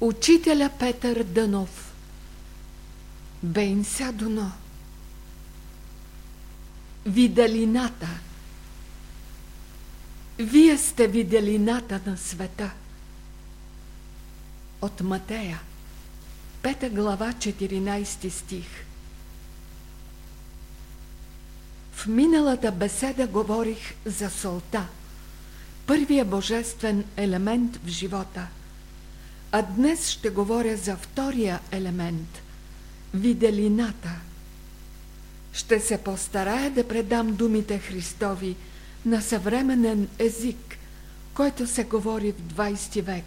Учителя Петър Дънов. Бейн Сядуно Виделината Вие сте виделината на света. От Матея 5 глава 14 стих. В миналата беседа говорих за солта, първия божествен елемент в живота – а днес ще говоря за втория елемент – виделината. Ще се постарая да предам думите Христови на съвременен език, който се говори в 20 век.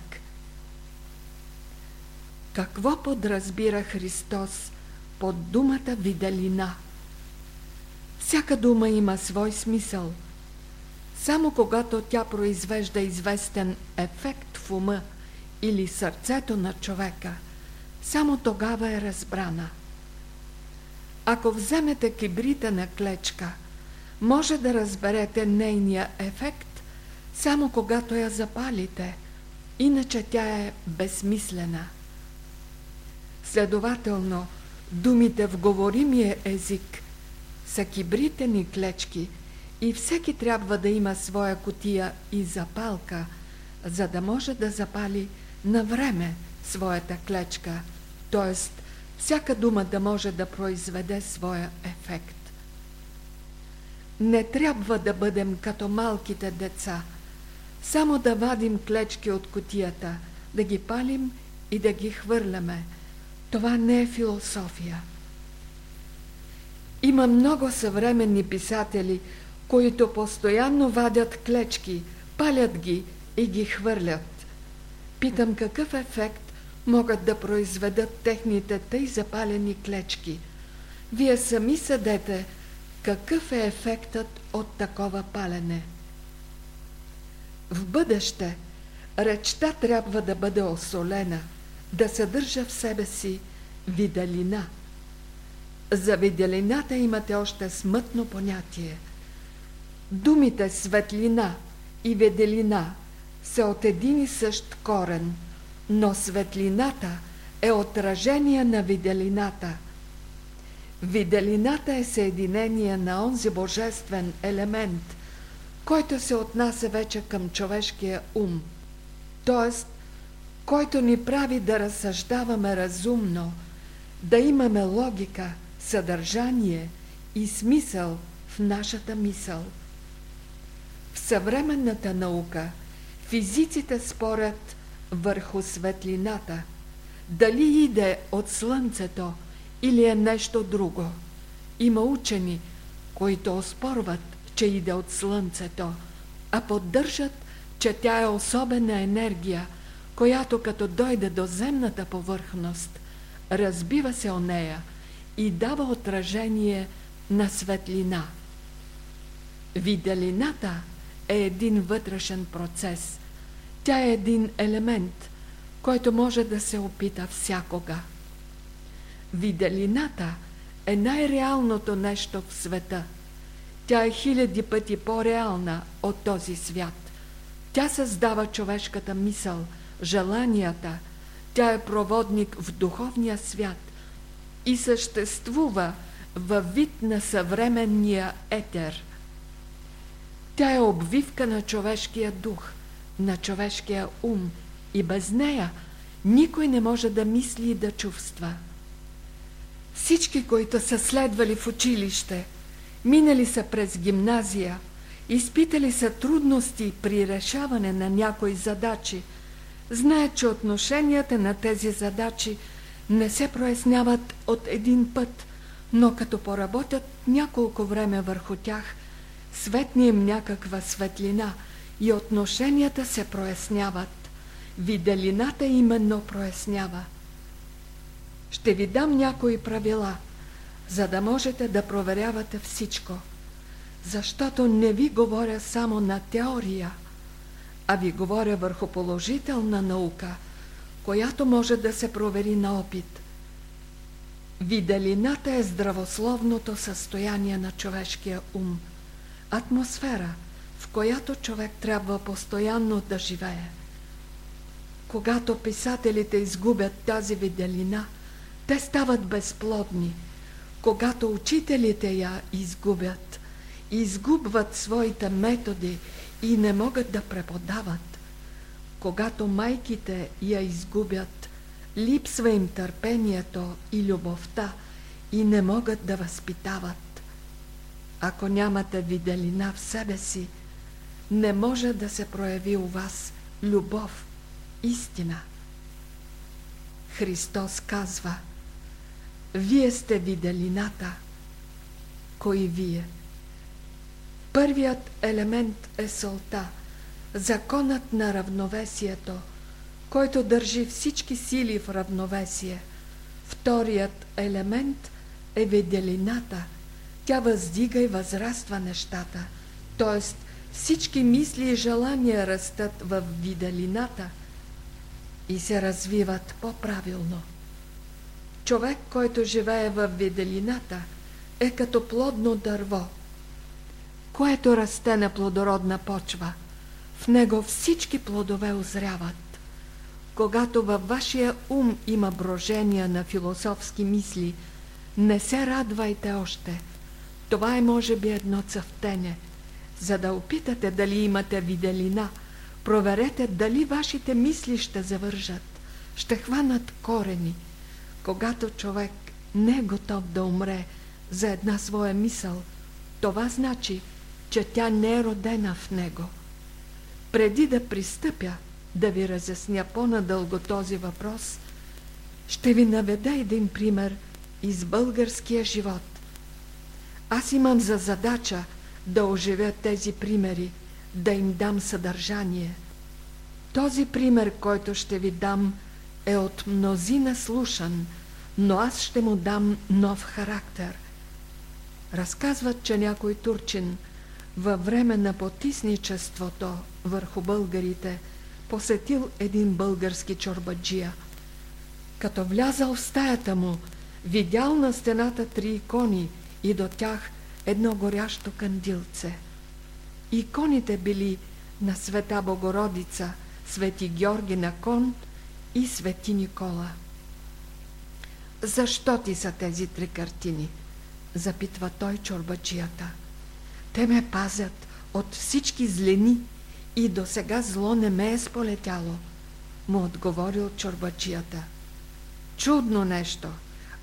Какво подразбира Христос под думата виделина? Всяка дума има свой смисъл. Само когато тя произвежда известен ефект в ума – или сърцето на човека, само тогава е разбрана. Ако вземете кибрита на клечка, може да разберете нейния ефект само когато я запалите, иначе тя е безсмислена. Следователно, думите в говоримия език са кибритени клечки и всеки трябва да има своя котия и запалка, за да може да запали на време своята клечка, т.е. всяка дума да може да произведе своя ефект. Не трябва да бъдем като малките деца, само да вадим клечки от котията, да ги палим и да ги хвърляме. Това не е философия. Има много съвременни писатели, които постоянно вадят клечки, палят ги и ги хвърлят. Питам какъв ефект могат да произведат техните тъй запалени клечки. Вие сами съдете какъв е ефектът от такова палене. В бъдеще речта трябва да бъде осолена, да съдържа в себе си виделина. За виделината имате още смътно понятие. Думите светлина и виделина – са от един и същ корен, но светлината е отражение на виделината. Виделината е съединение на онзи божествен елемент, който се отнася вече към човешкия ум, т.е. който ни прави да разсъждаваме разумно, да имаме логика, съдържание и смисъл в нашата мисъл. В съвременната наука – Физиците спорят върху светлината, дали иде от слънцето или е нещо друго. Има учени, които оспорват, че иде от слънцето, а поддържат, че тя е особена енергия, която като дойде до земната повърхност, разбива се о нея и дава отражение на светлина. Виделината е един вътрешен процес – тя е един елемент, който може да се опита всякога. Виделината е най-реалното нещо в света. Тя е хиляди пъти по-реална от този свят. Тя създава човешката мисъл, желанията. Тя е проводник в духовния свят и съществува във вид на съвременния етер. Тя е обвивка на човешкия дух – на човешкия ум и без нея никой не може да мисли и да чувства. Всички, които са следвали в училище, минали са през гимназия, изпитали са трудности при решаване на някои задачи, знаят, че отношенията на тези задачи не се проясняват от един път, но като поработят няколко време върху тях, светни им някаква светлина – и отношенията се проясняват. Виделината именно прояснява. Ще ви дам някои правила, за да можете да проверявате всичко. Защото не ви говоря само на теория, а ви говоря върху положителна наука, която може да се провери на опит. Виделината е здравословното състояние на човешкия ум, атмосфера – която човек трябва постоянно да живее. Когато писателите изгубят тази виделина, те стават безплодни. Когато учителите я изгубят, изгубват своите методи и не могат да преподават. Когато майките я изгубят, липсва им търпението и любовта и не могат да възпитават. Ако нямате виделина в себе си, не може да се прояви у вас любов, истина. Христос казва, вие сте виделината. Кои вие? Първият елемент е солта, законът на равновесието, който държи всички сили в равновесие. Вторият елемент е виделината. Тя въздига и възраства нещата, т.е. всички мисли и желания растат в виделината и се развиват по-правилно. Човек, който живее в виделината, е като плодно дърво, което расте на плодородна почва. В него всички плодове озряват. Когато във вашия ум има брожения на философски мисли, не се радвайте още. Това е може би едно цъфтене. За да опитате дали имате виделина, проверете дали вашите мисли ще завържат, ще хванат корени. Когато човек не е готов да умре за една своя мисъл, това значи, че тя не е родена в него. Преди да пристъпя да ви разясня по-надълго този въпрос, ще ви наведа един пример из българския живот. Аз имам за задача да оживя тези примери, да им дам съдържание. Този пример, който ще ви дам, е от мнозина слушан, но аз ще му дам нов характер. Разказват, че някой турчин във време на потисничеството върху българите посетил един български чорбаджия. Като влязал в стаята му, видял на стената три икони и до тях едно горящо кандилце. Иконите били на Света Богородица, Свети Георги на кон и Свети Никола. Защо ти са тези три картини? Запитва той чорбачията. Те ме пазят от всички злени и до сега зло не ме е сполетяло, му отговорил чорбачията. Чудно нещо.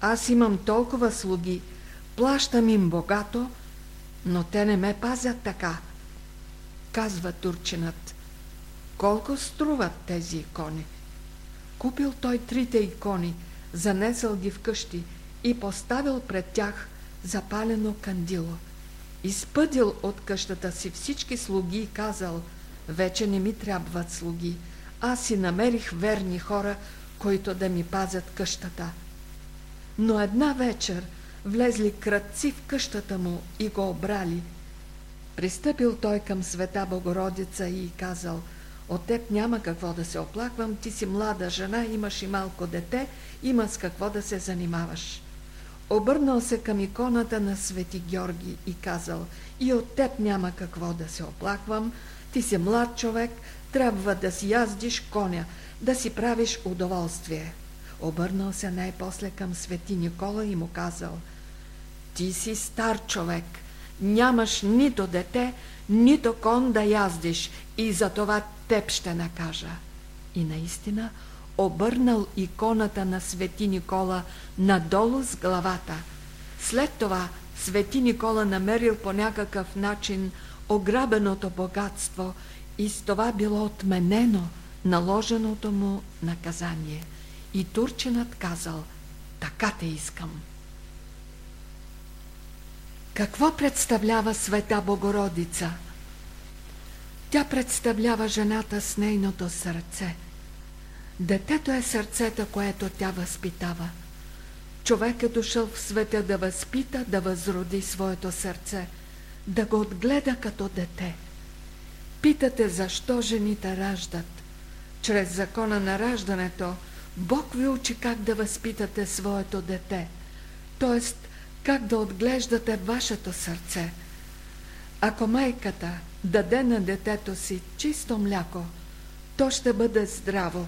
Аз имам толкова слуги, плащам им богато, но те не ме пазят така. Казва турчинът. Колко струват тези икони? Купил той трите икони, занесъл ги вкъщи и поставил пред тях запалено кандило. Изпъдил от къщата си всички слуги и казал, вече не ми трябват слуги. Аз си намерих верни хора, които да ми пазят къщата. Но една вечер влезли кръци в къщата му и го обрали. Пристъпил той към света Богородица и казал – от теб няма какво да се оплаквам, ти си млада жена, имаш и малко дете, има с какво да се занимаваш. Обърнал се към иконата на Свети Георги и казал, и от теб няма какво да се оплаквам, ти си млад човек, трябва да си яздиш коня, да си правиш удоволствие. Обърнал се най-после към Свети Никола и му казал, ти си стар човек, нямаш нито дете, нито кон да яздиш и за това теб ще накажа. И наистина обърнал иконата на Свети Никола надолу с главата. След това Свети Никола намерил по някакъв начин ограбеното богатство и с това било отменено наложеното му наказание. И турчинът казал, така те искам. Какво представлява Света Богородица? Тя представлява жената с нейното сърце. Детето е сърцето, което тя възпитава. Човек е дошъл в света да възпита, да възроди своето сърце, да го отгледа като дете. Питате защо жените раждат. Чрез закона на раждането Бог ви учи как да възпитате своето дете, т.е. как да отглеждате вашето сърце. Ако майката даде на детето си чисто мляко, то ще бъде здраво,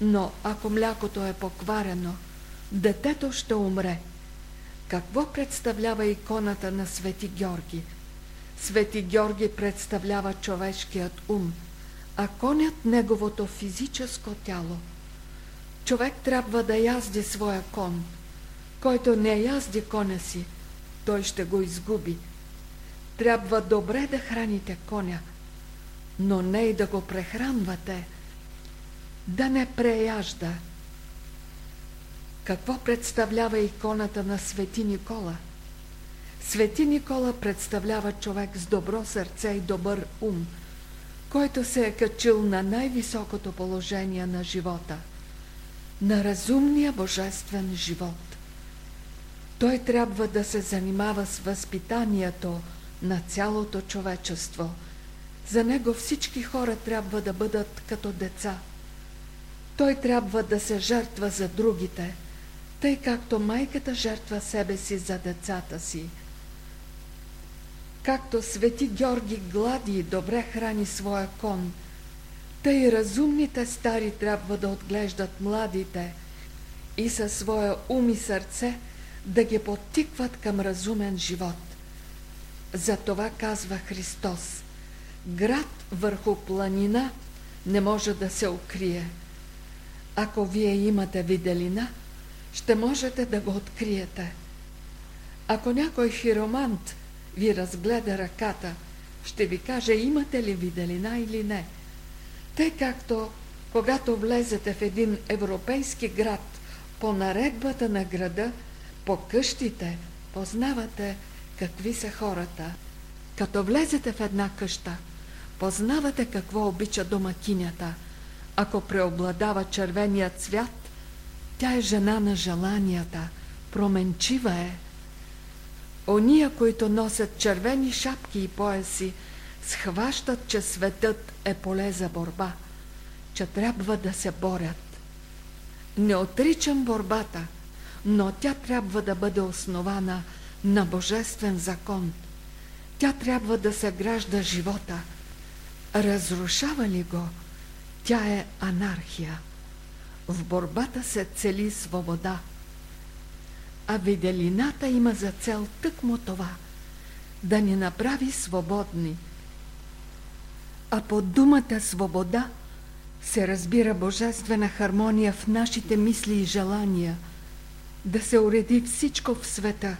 Но ако млякото е покварено, детето ще умре. Какво представлява иконата на Свети Георги? Свети Георги представлява човешкият ум, а конят неговото физическо тяло. Човек трябва да язди своя кон. Който не язди коня си, той ще го изгуби. Трябва добре да храните коня, но не и да го прехранвате, да не преяжда. Какво представлява иконата на Свети Никола? Свети Никола представлява човек с добро сърце и добър ум, който се е качил на най-високото положение на живота, на разумния божествен живот. Той трябва да се занимава с възпитанието на цялото човечество. За него всички хора трябва да бъдат като деца. Той трябва да се жертва за другите, тъй както майката жертва себе си за децата си. Както свети Георги глади и добре храни своя кон, тъй разумните стари трябва да отглеждат младите и със своя ум и сърце да ги потикват към разумен живот. За това казва Христос, град върху планина не може да се укрие. Ако вие имате виделина, ще можете да го откриете. Ако някой хиромант ви разгледа ръката, ще ви каже имате ли виделина или не. Тъй както когато влезете в един европейски град по наредбата на града, по къщите познавате какви са хората. Като влезете в една къща, познавате какво обича домакинята. Ако преобладава червения цвят, тя е жена на желанията, променчива е. Ония, които носят червени шапки и пояси, схващат, че светът е поле за борба, че трябва да се борят. Не отричам борбата, но тя трябва да бъде основана на божествен закон. Тя трябва да се гражда живота. Разрушава ли го, тя е анархия. В борбата се цели свобода. А виделината има за цел тъкмо това – да ни направи свободни. А под думата свобода се разбира божествена хармония в нашите мисли и желания, да се уреди всичко в света,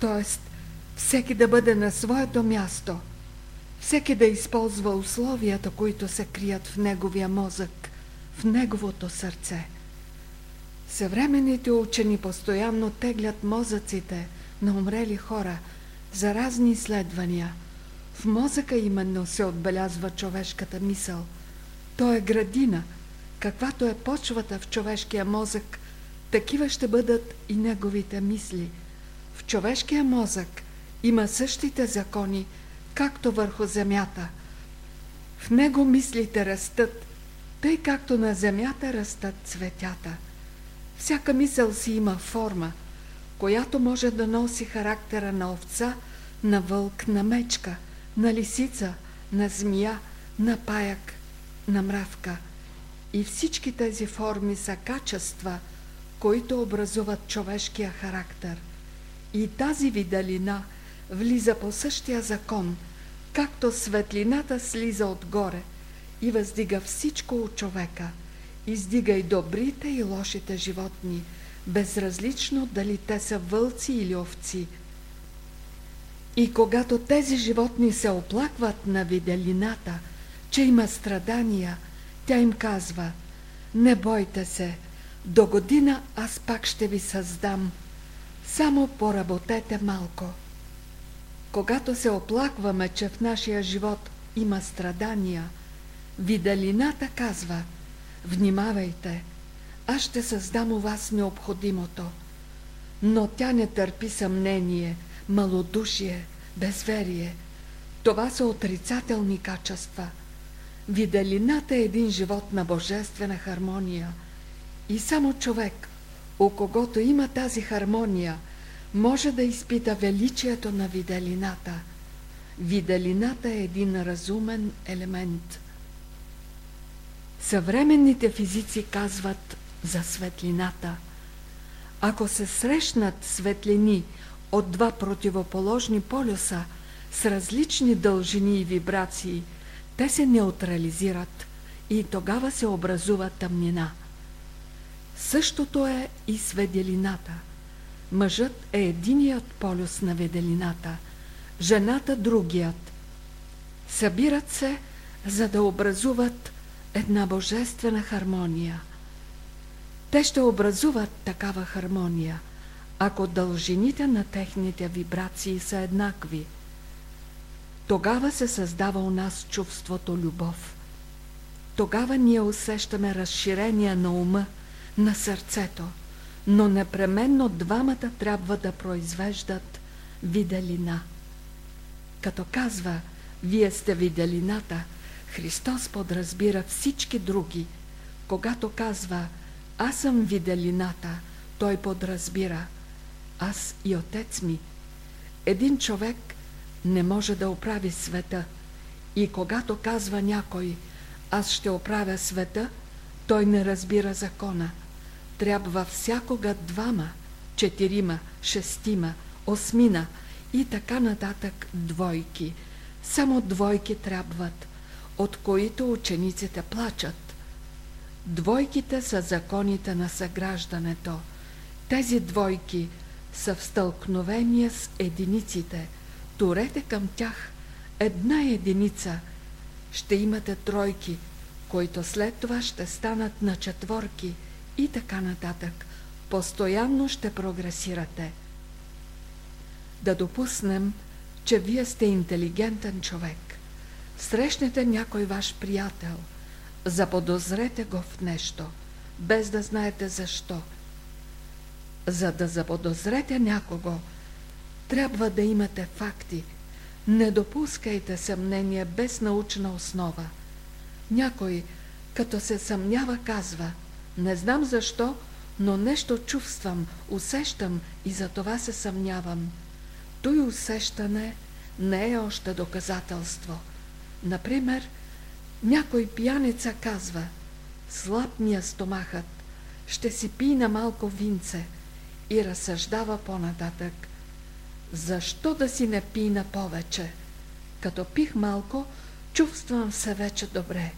т.е. всеки да бъде на своето място, всеки да използва условията, които се крият в неговия мозък, в неговото сърце. Съвременните учени постоянно теглят мозъците на умрели хора за разни изследвания. В мозъка именно се отбелязва човешката мисъл. Той е градина, каквато е почвата в човешкия мозък, такива ще бъдат и неговите мисли. В човешкия мозък има същите закони, както върху земята. В него мислите растат, тъй както на земята растат цветята. Всяка мисъл си има форма, която може да носи характера на овца, на вълк, на мечка, на лисица, на змия, на паяк, на мравка. И всички тези форми са качества, които образуват човешкия характер. И тази виделина влиза по същия закон, както светлината слиза отгоре – и въздига всичко от човека. Издига и добрите и лошите животни, безразлично дали те са вълци или овци. И когато тези животни се оплакват на виделината, че има страдания, тя им казва «Не бойте се, до година аз пак ще ви създам, само поработете малко». Когато се оплакваме, че в нашия живот има страдания – Виделината казва, внимавайте, аз ще създам у вас необходимото. Но тя не търпи съмнение, малодушие, безверие. Това са отрицателни качества. Виделината е един живот на божествена хармония. И само човек, у когото има тази хармония, може да изпита величието на виделината. Виделината е един разумен елемент – Съвременните физици казват за светлината. Ако се срещнат светлини от два противоположни полюса с различни дължини и вибрации, те се неутрализират и тогава се образува тъмнина. Същото е и с веделината. Мъжът е единият полюс на веделината, жената другият. Събират се, за да образуват една божествена хармония. Те ще образуват такава хармония, ако дължините на техните вибрации са еднакви. Тогава се създава у нас чувството любов. Тогава ние усещаме разширение на ума, на сърцето, но непременно двамата трябва да произвеждат виделина. Като казва, вие сте виделината, Христос подразбира всички други. Когато казва, аз съм виделината, той подразбира, аз и отец ми. Един човек не може да оправи света. И когато казва някой, аз ще оправя света, той не разбира закона. Трябва всякога двама, четирима, шестима, осмина и така нататък двойки. Само двойки трябват, от които учениците плачат. Двойките са законите на съграждането. Тези двойки са в стълкновение с единиците. Турете към тях една единица. Ще имате тройки, които след това ще станат на четворки и така нататък. Постоянно ще прогресирате. Да допуснем, че вие сте интелигентен човек. Срещнете някой ваш приятел, заподозрете го в нещо, без да знаете защо. За да заподозрете някого, трябва да имате факти. Не допускайте съмнение без научна основа. Някой, като се съмнява, казва Не знам защо, но нещо чувствам, усещам и за това се съмнявам. Той усещане не е още доказателство – Например, някой пияница казва Слаб ми е стомахът, ще си пи на малко винце и разсъждава по-нататък. Защо да си не пи на повече? Като пих малко, чувствам се вече добре.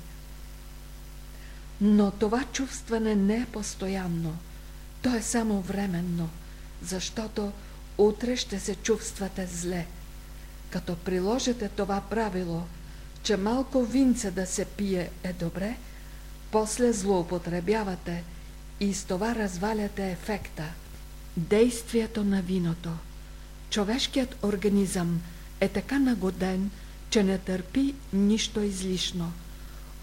Но това чувстване не е постоянно. То е само временно, защото утре ще се чувствате зле. Като приложите това правило – че малко винце да се пие е добре, после злоупотребявате и с това разваляте ефекта, действието на виното. Човешкият организъм е така нагоден, че не търпи нищо излишно.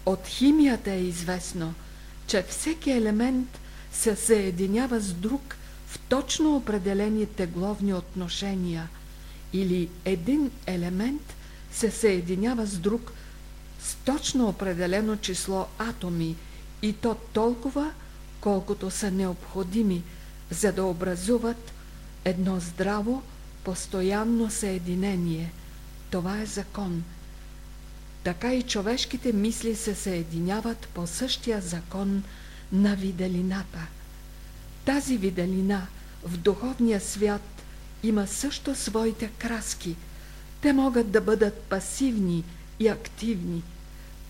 От химията е известно, че всеки елемент се съединява с друг в точно определени тегловни отношения или един елемент се съединява с друг с точно определено число атоми и то толкова, колкото са необходими, за да образуват едно здраво, постоянно съединение. Това е закон. Така и човешките мисли се съединяват по същия закон на виделината. Тази виделина в духовния свят има също своите краски – те могат да бъдат пасивни и активни.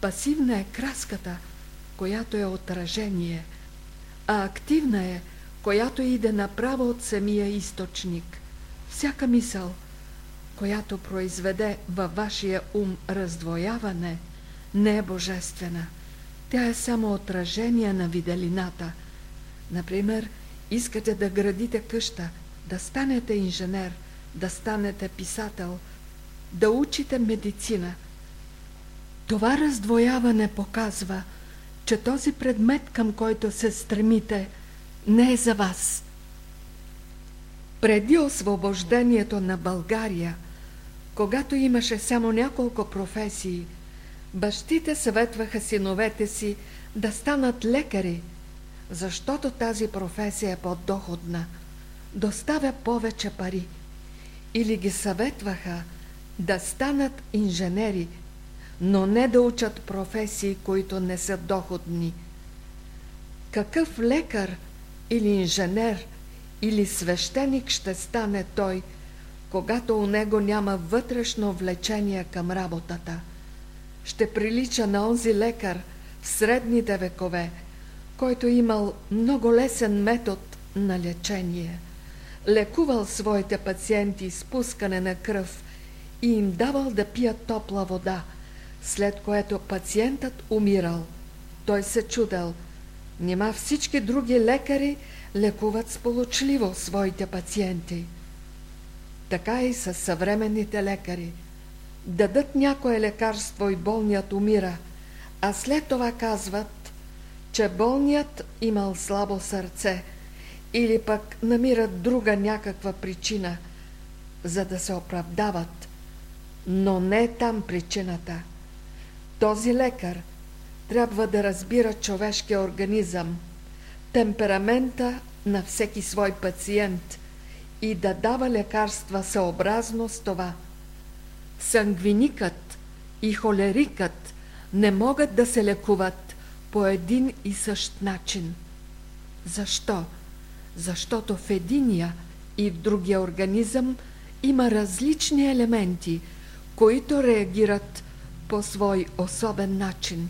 Пасивна е краската, която е отражение, а активна е, която иде направо от самия източник. Всяка мисъл, която произведе във вашия ум раздвояване, не е божествена. Тя е само отражение на виделината. Например, искате да градите къща, да станете инженер, да станете писател – да учите медицина. Това раздвояване показва, че този предмет, към който се стремите, не е за вас. Преди освобождението на България, когато имаше само няколко професии, бащите съветваха синовете си да станат лекари, защото тази професия е по-доходна, доставя повече пари. Или ги съветваха – да станат инженери. но не да учат професии, които не са доходни. Какъв лекар или инженер или свещеник ще стане той, когато у него няма вътрешно влечение към работата? Ще прилича на онзи лекар в средните векове, който имал много лесен метод на лечение. Лекувал своите пациенти с пускане на кръв и им давал да пият топла вода, след което пациентът умирал. Той се чудел. Нима всички други лекари лекуват сполучливо своите пациенти. Така и с съвременните лекари. Дадат някое лекарство и болният умира, а след това казват, че болният имал слабо сърце или пък намират друга някаква причина, за да се оправдават. Но не е там причината. Този лекар трябва да разбира човешкия организъм, темперамента на всеки свой пациент и да дава лекарства съобразно с това. Сангвиникът и холерикът не могат да се лекуват по един и същ начин. Защо? Защото в единия и в другия организъм има различни елементи, които реагират по свой особен начин.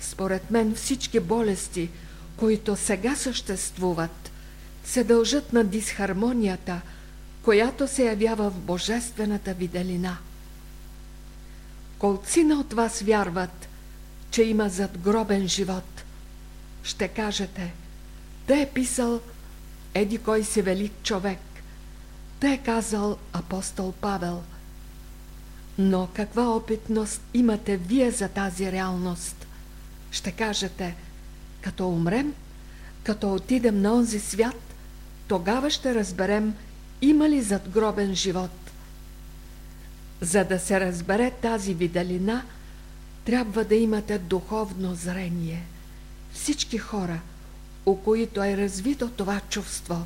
Според мен всички болести, които сега съществуват, се дължат на дисхармонията, която се явява в божествената виделина. Колцина от вас вярват, че има задгробен живот. Ще кажете, да е писал еди кой си велик човек. Да е казал апостол Павел – но каква опитност имате вие за тази реалност? Ще кажете, като умрем, като отидем на онзи свят, тогава ще разберем има ли задгробен живот. За да се разбере тази виделина, трябва да имате духовно зрение. Всички хора, у които е развито това чувство,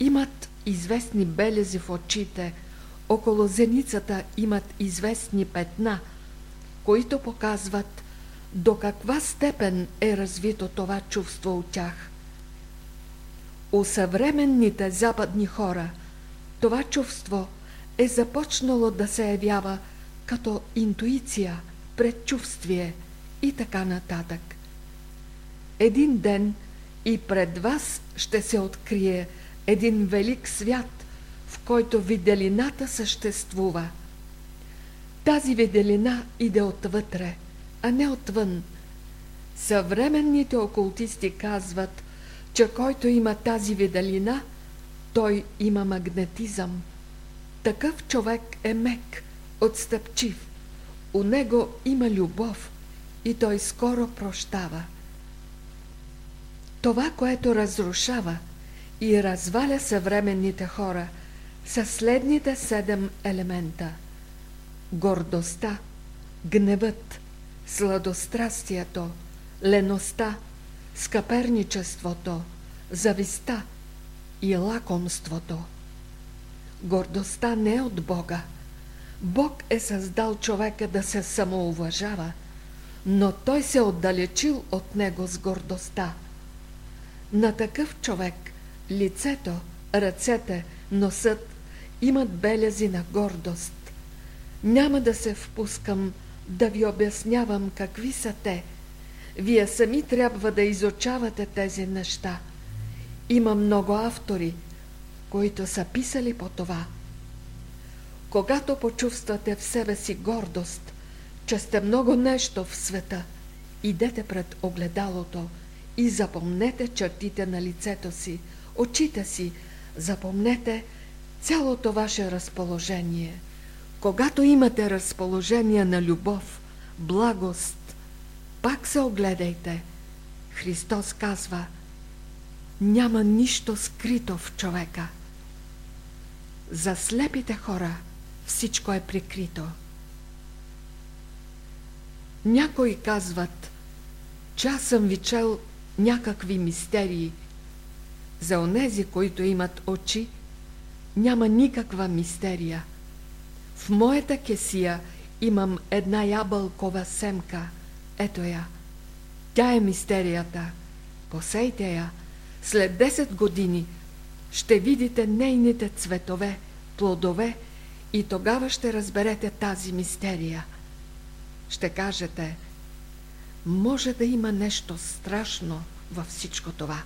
имат известни белези в очите – около зеницата имат известни петна, които показват до каква степен е развито това чувство от тях. У съвременните западни хора това чувство е започнало да се явява като интуиция, предчувствие и така нататък. Един ден и пред вас ще се открие един велик свят, в който виделината съществува. Тази виделина иде отвътре, а не отвън. Съвременните окултисти казват, че който има тази виделина, той има магнетизъм. Такъв човек е мек, отстъпчив. У него има любов и той скоро прощава. Това, което разрушава и разваля съвременните хора – са следните седем елемента. Гордостта, гневът, сладострастието, леността, скъперничеството, зависта и лакомството. Гордостта не е от Бога. Бог е създал човека да се самоуважава, но той се отдалечил от него с гордостта. На такъв човек лицето, ръцете, носът имат белези на гордост. Няма да се впускам да ви обяснявам какви са те. Вие сами трябва да изучавате тези неща. Има много автори, които са писали по това. Когато почувствате в себе си гордост, че сте много нещо в света, идете пред огледалото и запомнете чертите на лицето си, очите си, запомнете – цялото ваше разположение. Когато имате разположение на любов, благост, пак се огледайте. Христос казва, няма нищо скрито в човека. За слепите хора всичко е прикрито. Някои казват, че аз съм ви чел някакви мистерии. За онези, които имат очи, няма никаква мистерия. В моята кесия имам една ябълкова семка. Ето я. Тя е мистерията. Посейте я. След 10 години ще видите нейните цветове, плодове и тогава ще разберете тази мистерия. Ще кажете, може да има нещо страшно във всичко това.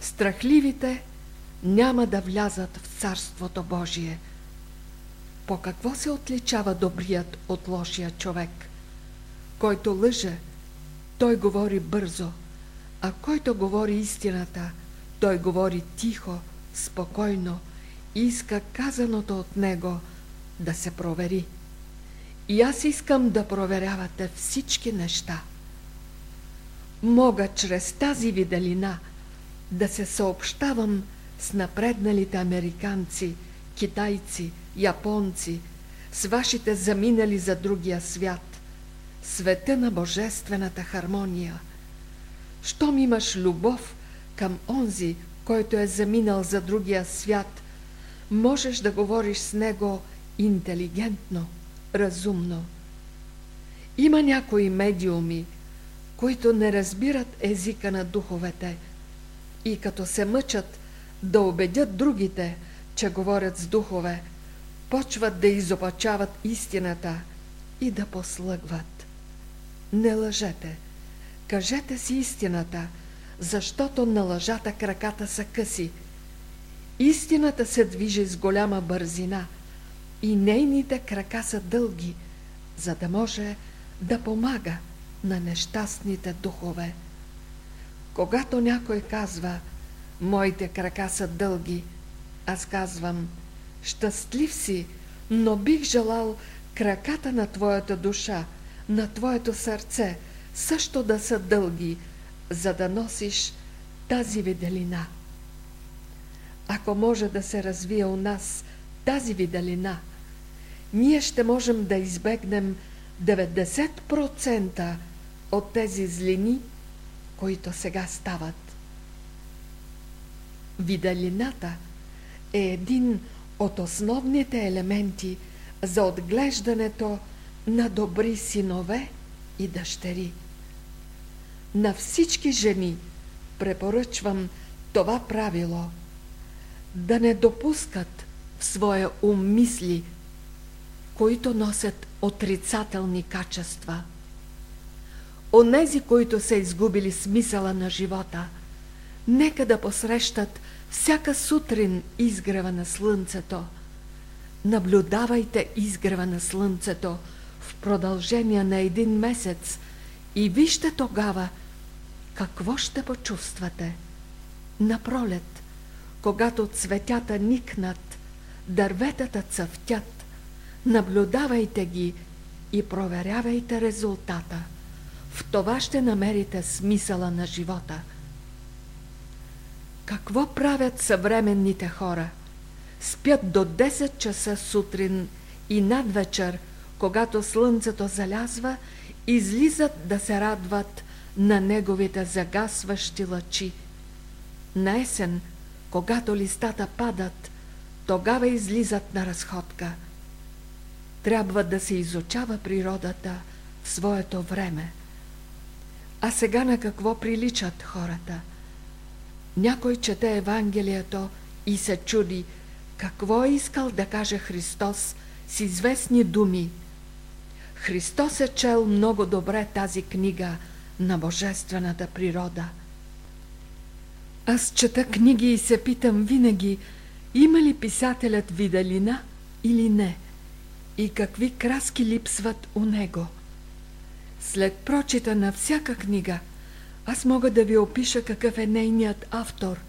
Страхливите няма да влязат в Царството Божие. По какво се отличава добрият от лошия човек? Който лъже, той говори бързо, а който говори истината, той говори тихо, спокойно и иска казаното от него да се провери. И аз искам да проверявате всички неща. Мога чрез тази виделина да се съобщавам с напредналите американци, китайци, японци, с вашите заминали за другия свят, света на божествената хармония. Щом имаш любов към онзи, който е заминал за другия свят, можеш да говориш с него интелигентно, разумно. Има някои медиуми, които не разбират езика на духовете и като се мъчат да убедят другите, че говорят с духове, почват да изопачават истината и да послъгват. Не лъжете, кажете си истината, защото на лъжата краката са къси. Истината се движи с голяма бързина и нейните крака са дълги, за да може да помага на нещастните духове. Когато някой казва «Моите крака са дълги», аз казвам «Щастлив си, но бих желал краката на твоята душа, на твоето сърце също да са дълги, за да носиш тази виделина. Ако може да се развие у нас тази виделина, ние ще можем да избегнем 90% от тези злини, които сега стават. Виделината е един от основните елементи за отглеждането на добри синове и дъщери. На всички жени препоръчвам това правило да не допускат в своя ум мисли, които носят отрицателни качества. Онези, които са изгубили смисъла на живота, нека да посрещат всяка сутрин изгрева на слънцето. Наблюдавайте изгрева на слънцето в продължение на един месец и вижте тогава какво ще почувствате. На пролет, когато цветята никнат, дърветата цъфтят, наблюдавайте ги и проверявайте резултата. В това ще намерите смисъла на живота. Какво правят съвременните хора? Спят до 10 часа сутрин и надвечер, когато слънцето залязва, излизат да се радват на неговите загасващи лъчи. На есен, когато листата падат, тогава излизат на разходка. Трябва да се изучава природата в своето време. А сега на какво приличат хората? Някой чете Евангелието и се чуди какво е искал да каже Христос с известни думи. Христос е чел много добре тази книга на божествената природа. Аз чета книги и се питам винаги, има ли писателят виделина или не и какви краски липсват у него – след прочита на всяка книга, аз мога да ви опиша какъв е нейният автор,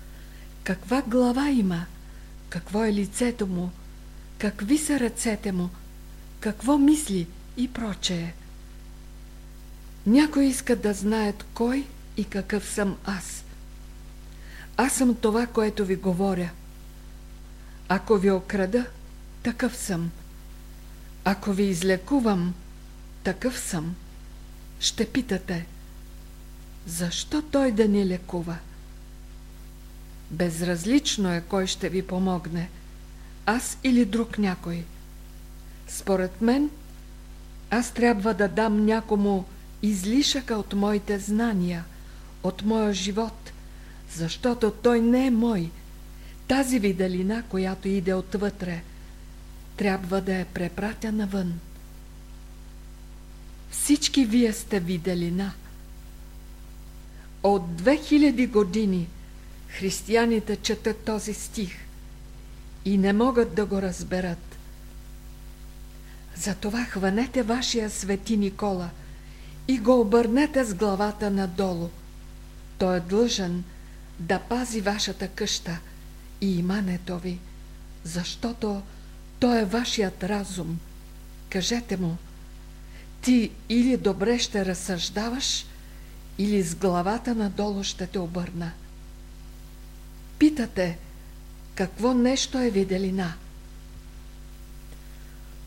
каква глава има, какво е лицето му, какви са ръцете му, какво мисли и прочее. Някои искат да знаят кой и какъв съм аз. Аз съм това, което ви говоря. Ако ви окрада, такъв съм. Ако ви излекувам, такъв съм. Ще питате, защо той да ни лекува? Безразлично е кой ще ви помогне, аз или друг някой. Според мен, Аз трябва да дам някому излишъка от моите знания, от моя живот, защото той не е мой. Тази виделина, която иде отвътре, трябва да я препратя навън. Всички вие сте виделина. От 2000 години християните четат този стих и не могат да го разберат. Затова хванете вашия свети Никола и го обърнете с главата надолу. Той е длъжен да пази вашата къща и имането ви, защото той е вашият разум. Кажете му, ти или добре ще разсъждаваш, или с главата надолу ще те обърна. Питате, какво нещо е виделина?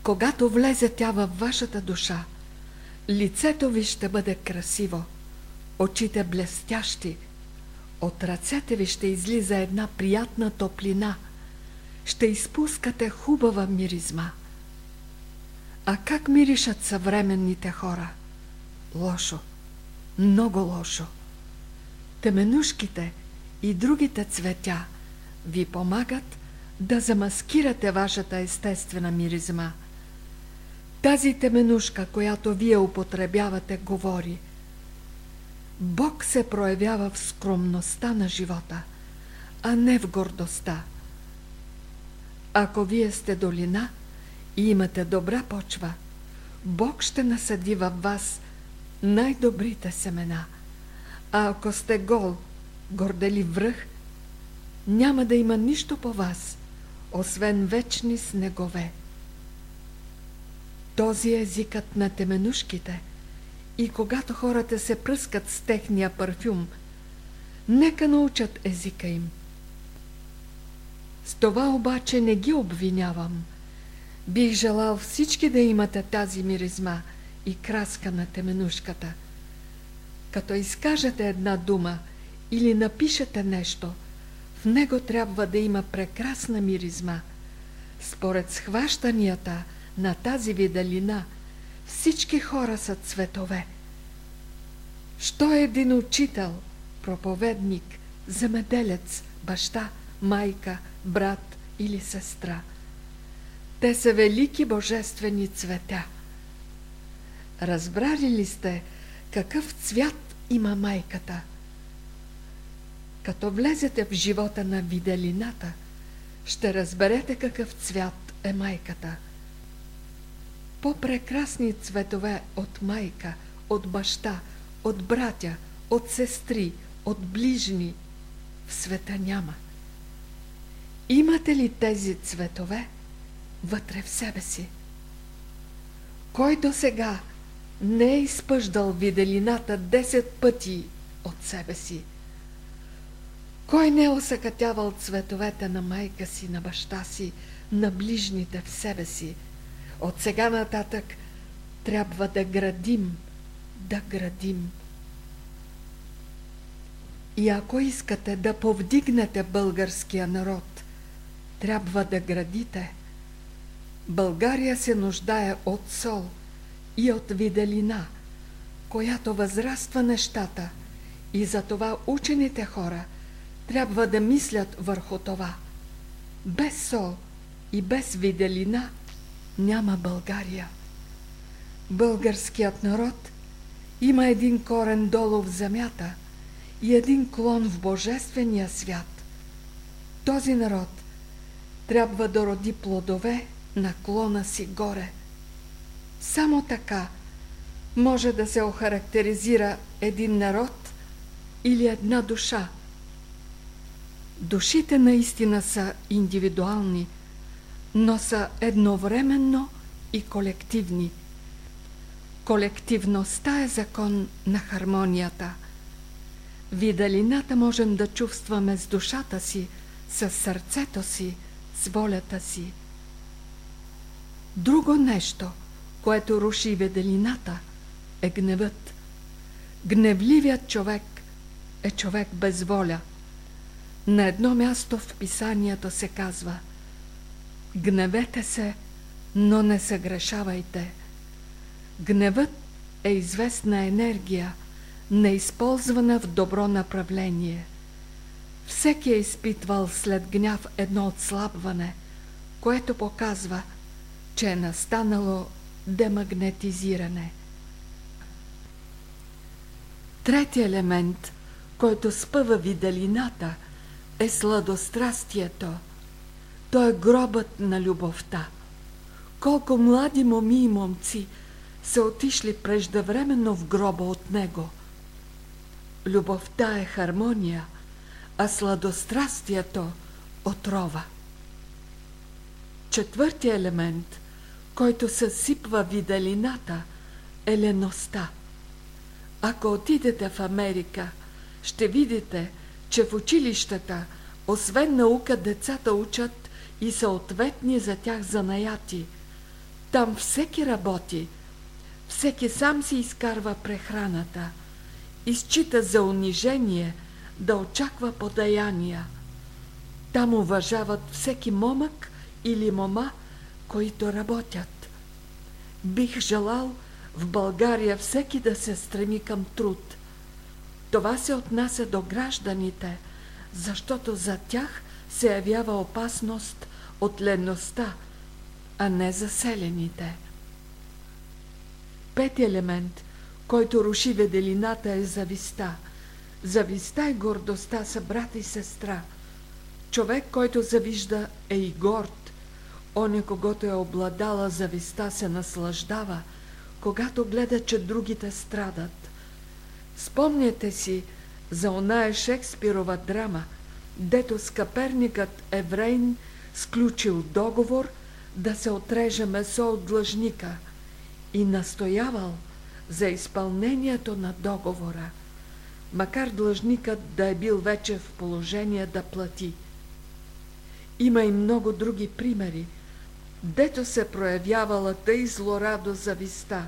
Когато влезе тя във вашата душа, лицето ви ще бъде красиво, очите блестящи, от ръцете ви ще излиза една приятна топлина, ще изпускате хубава миризма. А как миришат съвременните хора? Лошо, много лошо. Теменушките и другите цветя ви помагат да замаскирате вашата естествена миризма – тази теменушка, която вие употребявате, говори. Бог се проявява в скромността на живота, а не в гордостта. Ако вие сте долина и имате добра почва, Бог ще насъди във вас най-добрите семена. А ако сте гол, гордели връх, няма да има нищо по вас, освен вечни снегове. Този е езикът на теменушките. И когато хората се пръскат с техния парфюм, нека научат езика им. С това обаче не ги обвинявам. Бих желал всички да имате тази миризма и краска на теменушката. Като изкажете една дума или напишете нещо, в него трябва да има прекрасна миризма. Според схващанията – на тази виделина всички хора са цветове. Що е един учител, проповедник, земеделец, баща, майка, брат или сестра? Те са велики божествени цветя. Разбрали ли сте какъв цвят има майката? Като влезете в живота на виделината, ще разберете какъв цвят е майката – по-прекрасни цветове от майка, от баща, от братя, от сестри, от ближни в света няма. Имате ли тези цветове вътре в себе си? Кой до сега не е изпъждал виделината 10 пъти от себе си? Кой не е осъкатявал цветовете на майка си, на баща си, на ближните в себе си – от сега нататък трябва да градим, да градим. И ако искате да повдигнете българския народ, трябва да градите. България се нуждае от сол и от виделина, която възраства нещата и за това учените хора трябва да мислят върху това. Без сол и без виделина – няма България. Българският народ има един корен долу в земята и един клон в Божествения свят. Този народ трябва да роди плодове на клона си горе. Само така може да се охарактеризира един народ или една душа. Душите наистина са индивидуални – но са едновременно и колективни. Колективността е закон на хармонията. Видалината можем да чувстваме с душата си, с сърцето си, с волята си. Друго нещо, което руши виделината, е гневът. Гневливият човек е човек без воля. На едно място в писанието се казва – Гневете се, но не съгрешавайте. Гневът е известна енергия, неизползвана в добро направление. Всеки е изпитвал след гняв едно отслабване, което показва, че е настанало демагнетизиране. Трети елемент, който спъва виделината, е сладострастието. Той е гробът на любовта. Колко млади моми и момци са отишли преждевременно в гроба от него. Любовта е хармония, а сладострастието – отрова. Четвърти елемент, който съсипва виделината, е леността. Ако отидете в Америка, ще видите, че в училищата, освен наука, децата учат и съответни за тях занаяти. Там всеки работи, всеки сам си изкарва прехраната, изчита за унижение да очаква подаяния. Там уважават всеки момък или мома, които работят. Бих желал в България всеки да се стреми към труд. Това се отнася до гражданите, защото за тях се явява опасност от ленността, а не заселените. Пети елемент, който руши веделината е зависта. Зависта и гордостта са брат и сестра. Човек, който завижда, е и горд. Оня, когото е обладала зависта, се наслаждава, когато гледа, че другите страдат. Спомняте си за оная Шекспирова драма, дето скъперникът Еврейн сключил договор да се отреже месо от длъжника и настоявал за изпълнението на договора, макар длъжникът да е бил вече в положение да плати. Има и много други примери – дето се проявявала тъй злорадо зависта.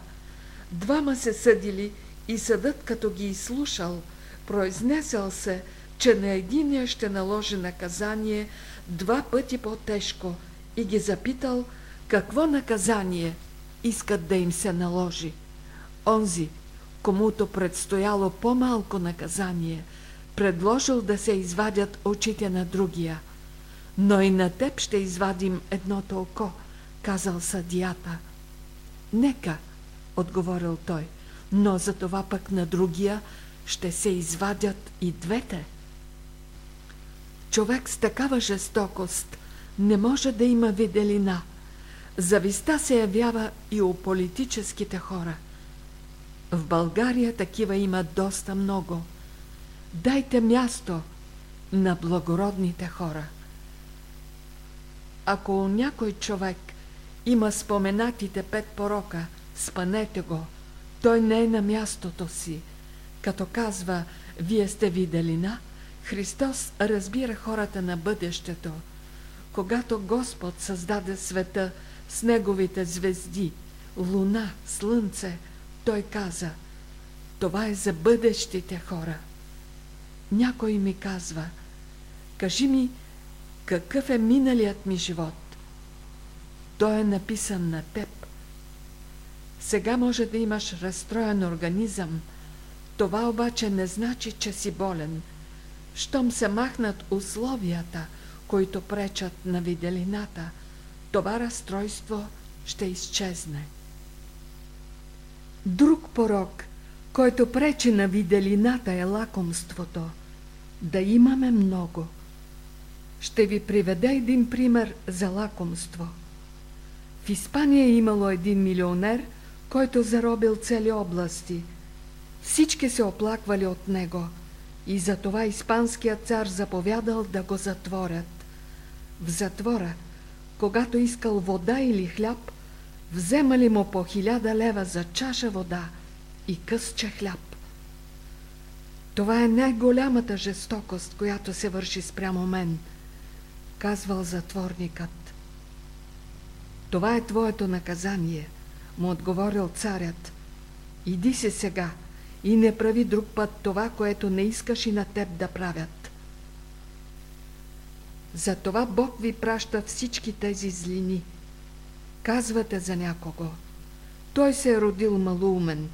Двама се съдили и съдът, като ги изслушал, произнесъл се, че на единия ще наложи наказание два пъти по-тежко и ги запитал какво наказание искат да им се наложи. Онзи, комуто предстояло по-малко наказание, предложил да се извадят очите на другия. Но и на теб ще извадим едното око – казал съдията. Нека, отговорил той, но за това пък на другия ще се извадят и двете. Човек с такава жестокост не може да има виделина. Зависта се явява и у политическите хора. В България такива има доста много. Дайте място на благородните хора. Ако някой човек има споменатите пет порока, спанете го. Той не е на мястото си. Като казва, вие сте виделина, Христос разбира хората на бъдещето. Когато Господ създаде света с неговите звезди, луна, слънце, той каза, това е за бъдещите хора. Някой ми казва, кажи ми, какъв е миналият ми живот? Той е написан на теб. Сега може да имаш разстроен организъм. Това обаче не значи, че си болен. Щом се махнат условията, които пречат на виделината, това разстройство ще изчезне. Друг порок, който пречи на виделината е лакомството. Да имаме много. Ще ви приведа един пример за лакомство – в Испания е имало един милионер, който заробил цели области. Всички се оплаквали от него и затова испанският цар заповядал да го затворят. В затвора, когато искал вода или хляб, вземали му по хиляда лева за чаша вода и късче хляб. Това е най-голямата жестокост, която се върши спрямо мен, казвал затворникът. Това е твоето наказание, му отговорил царят. Иди се сега и не прави друг път това, което не искаш и на теб да правят. Затова Бог ви праща всички тези злини. Казвате за някого. Той се е родил малумен.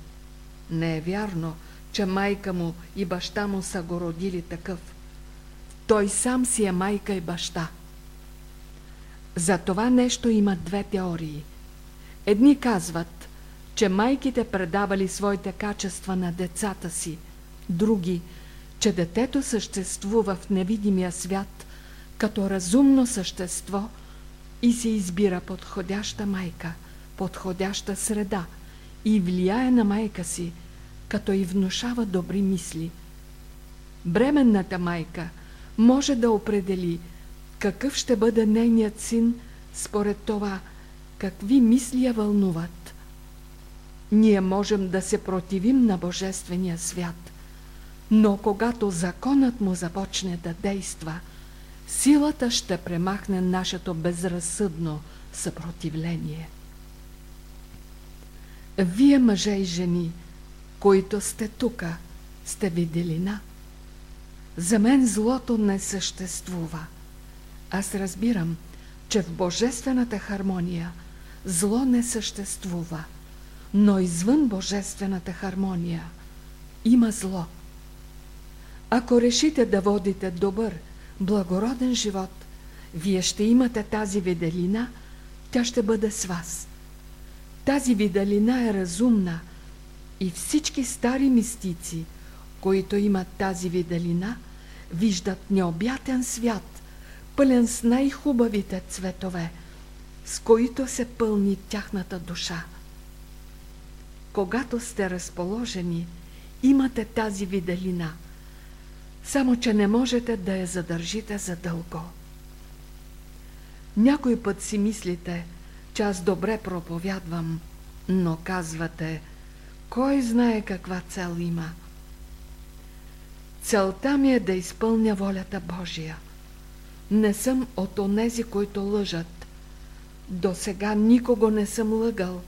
Не е вярно, че майка му и баща му са го родили такъв. Той сам си е майка и баща. За това нещо има две теории. Едни казват, че майките предавали своите качества на децата си, други, че детето съществува в невидимия свят като разумно същество и се избира подходяща майка, подходяща среда и влияе на майка си, като и внушава добри мисли. Бременната майка може да определи какъв ще бъде нейният син според това, какви мисли я вълнуват. Ние можем да се противим на Божествения свят, но когато законът му започне да действа, силата ще премахне нашето безразсъдно съпротивление. Вие, мъже и жени, които сте тука, сте виделина. За мен злото не съществува. Аз разбирам, че в божествената хармония зло не съществува, но извън божествената хармония има зло. Ако решите да водите добър, благороден живот, вие ще имате тази виделина, тя ще бъде с вас. Тази виделина е разумна и всички стари мистици, които имат тази виделина, виждат необятен свят, пълен с най-хубавите цветове, с които се пълни тяхната душа. Когато сте разположени, имате тази виделина, само че не можете да я задържите задълго. Някой път си мислите, че аз добре проповядвам, но казвате, кой знае каква цел има. Целта ми е да изпълня волята Божия. Не съм от онези, които лъжат. До сега никого не съм лъгал,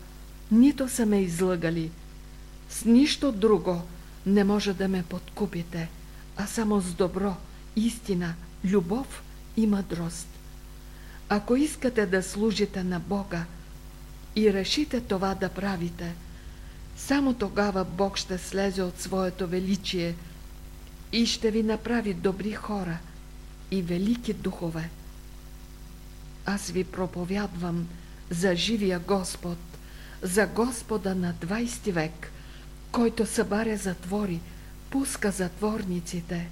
нито са ме излъгали. С нищо друго не може да ме подкупите, а само с добро, истина, любов и мъдрост. Ако искате да служите на Бога и решите това да правите, само тогава Бог ще слезе от своето величие и ще ви направи добри хора и велики духове. Аз ви проповядвам за живия Господ, за Господа на 20 век, който събаря затвори, пуска затворниците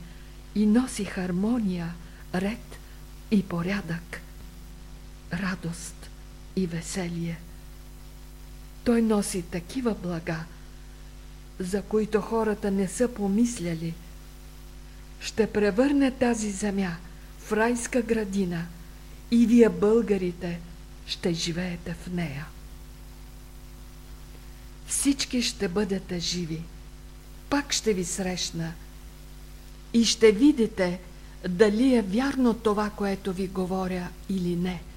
и носи хармония, ред и порядък радост и веселие. Той носи такива блага, за които хората не са помисляли. Ще превърне тази земя в райска градина и вие, българите, ще живеете в нея. Всички ще бъдете живи. Пак ще ви срещна и ще видите дали е вярно това, което ви говоря или не –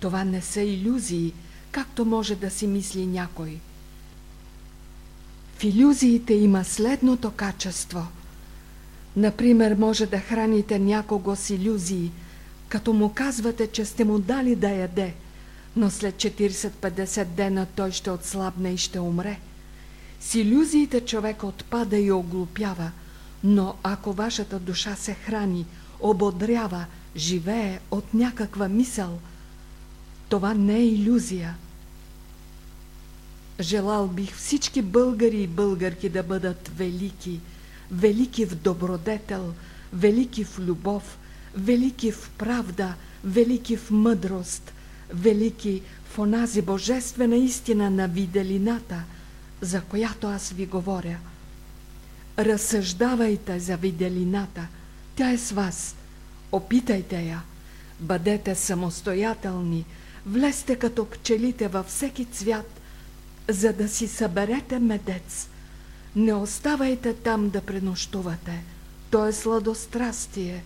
това не са иллюзии, както може да си мисли някой. В иллюзиите има следното качество. Например, може да храните някого с иллюзии, като му казвате, че сте му дали да яде, но след 40-50 дена той ще отслабне и ще умре. С иллюзиите човек отпада и оглупява, но ако вашата душа се храни, ободрява, живее от някаква мисъл – това не е иллюзия. Желал бих всички българи и българки да бъдат велики, велики в добродетел, велики в любов, велики в правда, велики в мъдрост, велики в онази божествена истина на виделината, за която аз ви говоря. Разсъждавайте за виделината, тя е с вас, опитайте я, бъдете самостоятелни, Влезте като пчелите във всеки цвят, за да си съберете медец. Не оставайте там да пренощувате. То е сладострастие,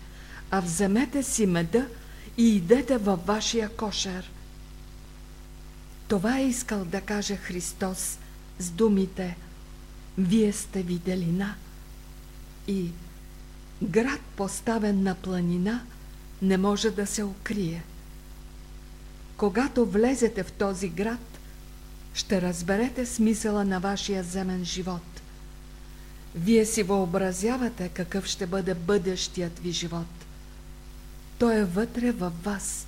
а вземете си меда и идете във вашия кошер. Това е искал да каже Христос с думите Вие сте виделина и град поставен на планина не може да се укрие. Когато влезете в този град, ще разберете смисъла на вашия земен живот. Вие си въобразявате какъв ще бъде бъдещият ви живот. Той е вътре във вас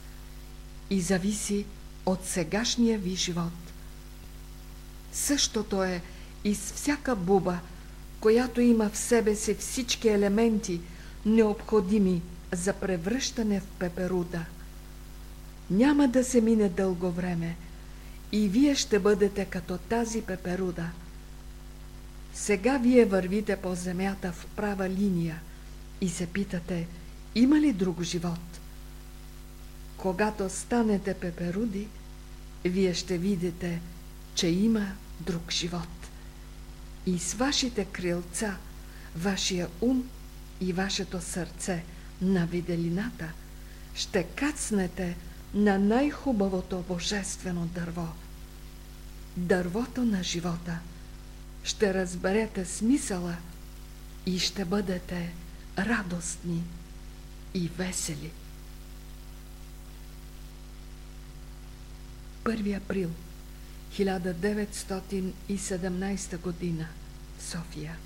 и зависи от сегашния ви живот. Същото е и с всяка буба, която има в себе си всички елементи, необходими за превръщане в пеперуда. Няма да се мине дълго време и вие ще бъдете като тази пеперуда. Сега вие вървите по земята в права линия и се питате, има ли друг живот? Когато станете пеперуди, вие ще видите, че има друг живот. И с вашите крилца, вашия ум и вашето сърце на виделината ще кацнете на най-хубавото божествено дърво. Дървото на живота. Ще разберете смисъла и ще бъдете радостни и весели. 1 април 1917 година София